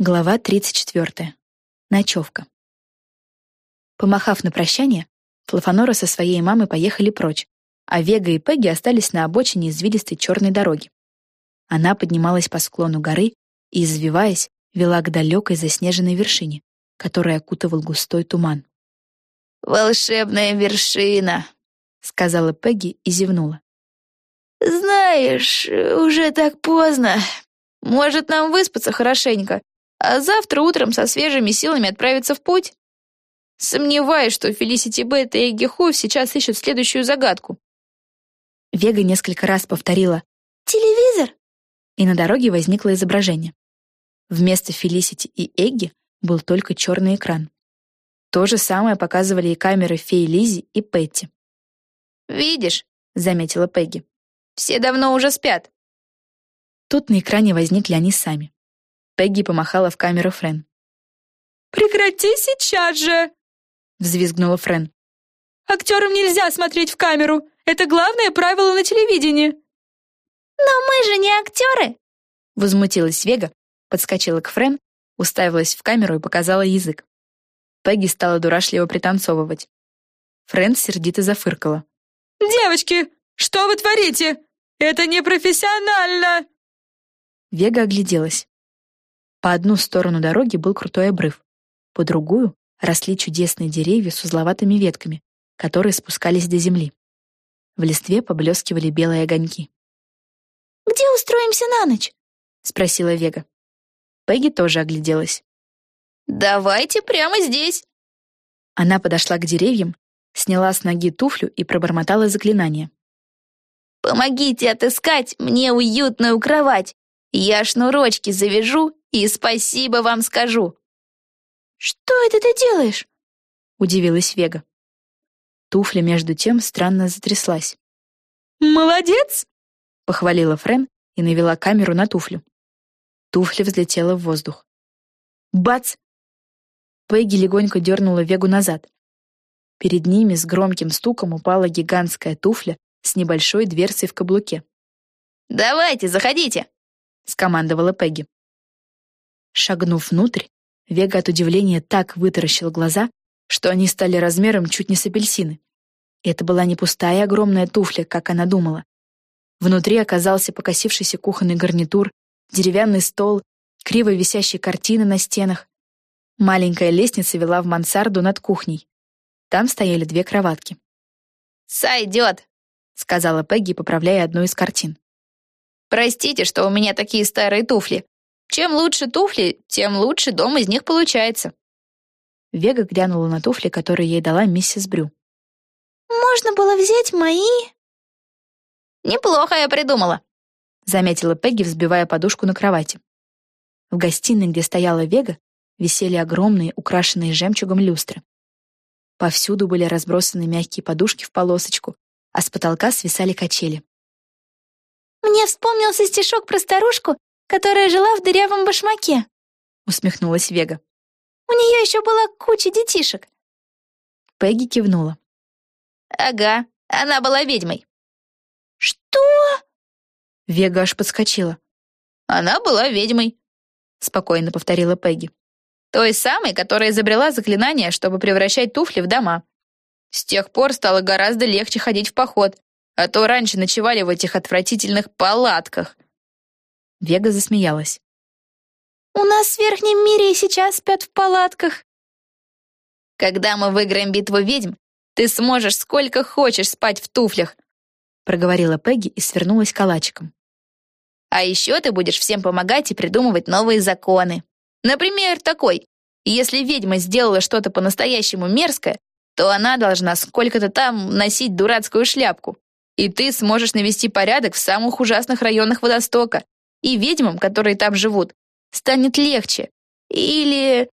Глава 34. Ночевка. Помахав на прощание, Флафанора со своей мамой поехали прочь, а Вега и Пегги остались на обочине извилистой черной дороги. Она поднималась по склону горы и, извиваясь, вела к далекой заснеженной вершине, которая окутывал густой туман. «Волшебная вершина», — сказала Пегги и зевнула. «Знаешь, уже так поздно. Может, нам выспаться хорошенько, а завтра утром со свежими силами отправиться в путь?» Сомневаюсь, что Фелисити Бет и Эгги Хуф сейчас ищут следующую загадку. Вега несколько раз повторила «Телевизор!» и на дороге возникло изображение. Вместо Фелисити и Эгги был только черный экран. То же самое показывали и камеры фей Лизи и Петти. «Видишь», — заметила Пегги, — «все давно уже спят». Тут на экране возникли они сами. Пегги помахала в камеру Френ. «Прекрати сейчас же!» — взвизгнула Френ. «Актерам нельзя смотреть в камеру. Это главное правило на телевидении». «Но мы же не актеры!» Возмутилась Вега, подскочила к Френ, уставилась в камеру и показала язык. Пегги стала дурашливо пританцовывать. Френ сердито зафыркала. «Девочки, что вы творите? Это непрофессионально!» Вега огляделась. По одну сторону дороги был крутой обрыв, по другую росли чудесные деревья с узловатыми ветками, которые спускались до земли. В листве поблескивали белые огоньки. «Где устроимся на ночь?» — спросила Вега. Пегги тоже огляделась. «Давайте прямо здесь!» Она подошла к деревьям, сняла с ноги туфлю и пробормотала заклинание. «Помогите отыскать мне уютную кровать! Я шнурочки завяжу и спасибо вам скажу!» «Что это ты делаешь?» — удивилась Вега. Туфля, между тем, странно затряслась. «Молодец!» — похвалила Френ и навела камеру на туфлю. Туфля взлетела в воздух. Бац! Пегги легонько дернула Вегу назад. Перед ними с громким стуком упала гигантская туфля с небольшой дверцей в каблуке. «Давайте, заходите!» — скомандовала Пегги. Шагнув внутрь, Вега от удивления так вытаращила глаза, что они стали размером чуть не с апельсины. Это была не пустая огромная туфля, как она думала. Внутри оказался покосившийся кухонный гарнитур, деревянный стол, криво висящие картины на стенах. Маленькая лестница вела в мансарду над кухней. Там стояли две кроватки. «Сойдет», — сказала Пегги, поправляя одну из картин. «Простите, что у меня такие старые туфли. Чем лучше туфли, тем лучше дом из них получается. Вега глянула на туфли, которые ей дала миссис Брю. «Можно было взять мои...» «Неплохо я придумала», — заметила Пегги, взбивая подушку на кровати. В гостиной, где стояла Вега, висели огромные, украшенные жемчугом люстры. Повсюду были разбросаны мягкие подушки в полосочку, а с потолка свисали качели. «Мне вспомнился стишок про старушку, которая жила в дырявом башмаке», — усмехнулась Вега. «У нее еще была куча детишек». Пегги кивнула. «Ага, она была ведьмой». «Что?» Вега аж подскочила. «Она была ведьмой», — спокойно повторила Пегги. «Той самой, которая изобрела заклинание, чтобы превращать туфли в дома. С тех пор стало гораздо легче ходить в поход, а то раньше ночевали в этих отвратительных палатках. Вега засмеялась. «У нас в Верхнем мире и сейчас спят в палатках». «Когда мы выиграем битву ведьм, ты сможешь сколько хочешь спать в туфлях», проговорила Пегги и свернулась калачиком. «А еще ты будешь всем помогать и придумывать новые законы. Например, такой. Если ведьма сделала что-то по-настоящему мерзкое, то она должна сколько-то там носить дурацкую шляпку. И ты сможешь навести порядок в самых ужасных районах водостока, и ведьмам, которые там живут, станет легче. Или...»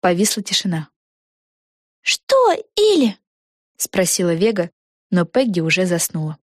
Повисла тишина. «Что «или»?» — спросила Вега, но Пегги уже заснула.